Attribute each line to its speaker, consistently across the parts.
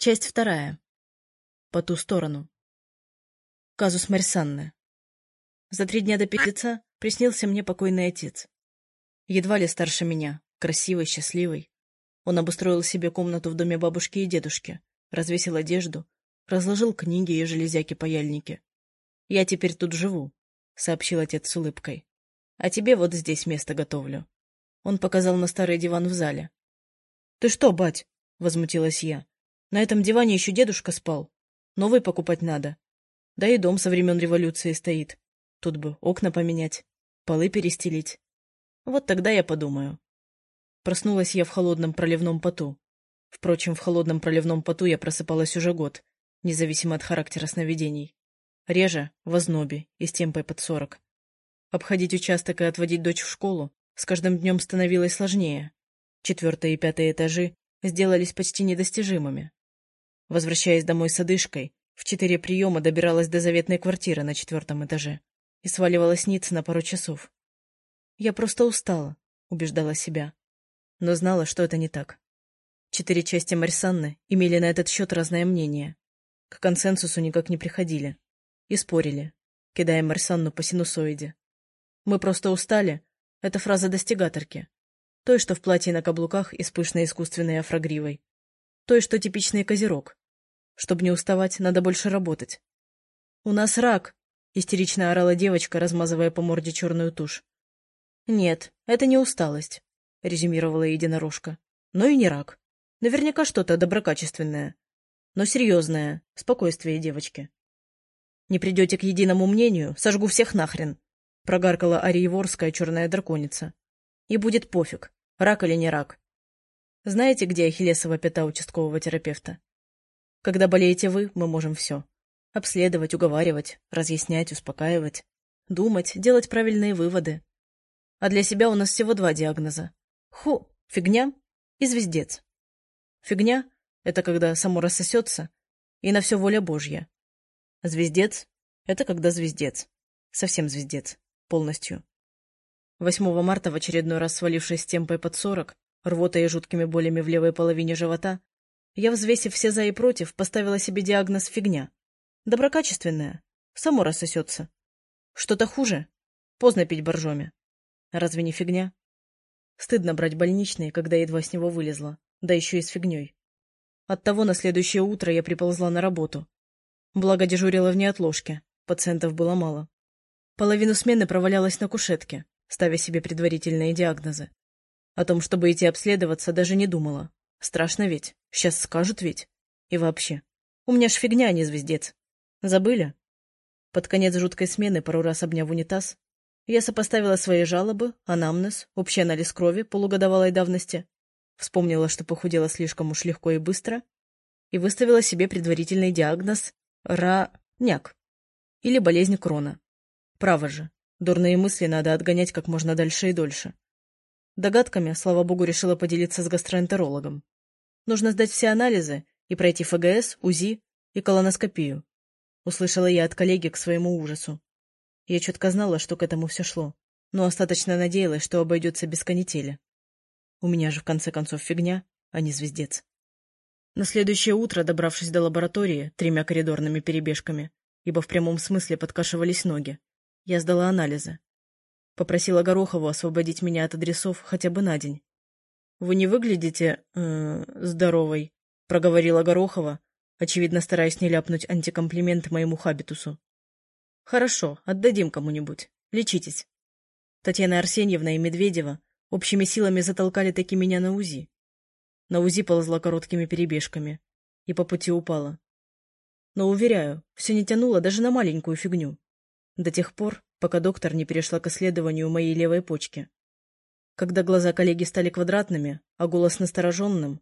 Speaker 1: Часть вторая. По ту сторону. Казус Марсанны. За три дня до пятица приснился мне покойный отец. Едва ли старше меня, красивый, счастливый. Он обустроил себе комнату в доме бабушки и дедушки, развесил одежду, разложил книги и железяки-паяльники. «Я теперь тут живу», — сообщил отец с улыбкой. «А тебе вот здесь место готовлю». Он показал на старый диван в зале. «Ты что, бать?» — возмутилась я. «На этом диване еще дедушка спал. Новый покупать надо. Да и дом со времен революции стоит. Тут бы окна поменять, полы перестелить. Вот тогда я подумаю». Проснулась я в холодном проливном поту. Впрочем, в холодном проливном поту я просыпалась уже год, независимо от характера сновидений. Реже — в ознобе и с темпой под сорок. Обходить участок и отводить дочь в школу с каждым днем становилось сложнее. Четвертые и пятые этажи сделались почти недостижимыми. Возвращаясь домой с одышкой, в четыре приема добиралась до заветной квартиры на четвертом этаже и сваливалась ниц на пару часов. Я просто устала, убеждала себя, но знала, что это не так. Четыре части Марсанны имели на этот счет разное мнение. К консенсусу никак не приходили. И спорили, кидая Марсанну по синусоиде. Мы просто устали это фраза достигаторки. Той, что в платье на каблуках и с пышной искусственной афрогривой. Той, что типичный козерог. Чтобы не уставать, надо больше работать. «У нас рак!» — истерично орала девочка, размазывая по морде черную тушь. «Нет, это не усталость», — резюмировала единорожка. «Но и не рак. Наверняка что-то доброкачественное. Но серьезное. Спокойствие девочки. Не придете к единому мнению, сожгу всех нахрен прогаркала Ариеворская черная драконица. И будет пофиг, рак или не рак. Знаете, где ахиллесова пята участкового терапевта? Когда болеете вы, мы можем все. Обследовать, уговаривать, разъяснять, успокаивать, думать, делать правильные выводы. А для себя у нас всего два диагноза. Ху, фигня и звездец. Фигня — это когда само рассосется, и на все воля Божья. Звездец — это когда звездец. Совсем звездец полностью. 8 марта, в очередной раз свалившись с темпой под 40, рвотой и жуткими болями в левой половине живота, я, взвесив все за и против, поставила себе диагноз «фигня». Доброкачественная. Само рассосется. Что-то хуже. Поздно пить боржоми. Разве не фигня? Стыдно брать больничные, когда едва с него вылезла, да еще и с фигней. Оттого на следующее утро я приползла на работу. Благо дежурила в неотложке, пациентов было мало. Половину смены провалялась на кушетке, ставя себе предварительные диагнозы. О том, чтобы идти обследоваться, даже не думала. Страшно ведь. Сейчас скажут ведь. И вообще. У меня ж фигня, а не звездец. Забыли? Под конец жуткой смены, пару раз обняв унитаз, я сопоставила свои жалобы, анамнез, общий анализ крови полугодовалой давности, вспомнила, что похудела слишком уж легко и быстро, и выставила себе предварительный диагноз ра-няк или болезнь Крона. Право же, дурные мысли надо отгонять как можно дальше и дольше. Догадками, слава богу, решила поделиться с гастроэнтерологом. Нужно сдать все анализы и пройти ФГС, УЗИ и колоноскопию. Услышала я от коллеги к своему ужасу. Я четко знала, что к этому все шло, но остаточно надеялась, что обойдется без канители. У меня же, в конце концов, фигня, а не звездец. На следующее утро, добравшись до лаборатории тремя коридорными перебежками, ибо в прямом смысле подкашивались ноги, я сдала анализы. Попросила Горохову освободить меня от адресов хотя бы на день. — Вы не выглядите... Э, здоровой, — проговорила Горохова, очевидно стараясь не ляпнуть антикомплимент моему хабитусу. — Хорошо, отдадим кому-нибудь. Лечитесь. Татьяна Арсеньевна и Медведева общими силами затолкали таки меня на УЗИ. На УЗИ ползла короткими перебежками и по пути упала. Но, уверяю, все не тянуло даже на маленькую фигню. До тех пор, пока доктор не перешла к исследованию моей левой почки. Когда глаза коллеги стали квадратными, а голос настороженным,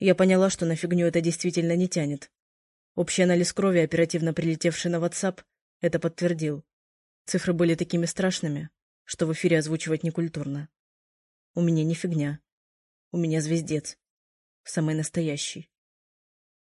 Speaker 1: я поняла, что на фигню это действительно не тянет. Общий анализ крови, оперативно прилетевший на WhatsApp, это подтвердил. Цифры были такими страшными, что в эфире озвучивать некультурно. У меня не фигня. У меня звездец. Самый настоящий.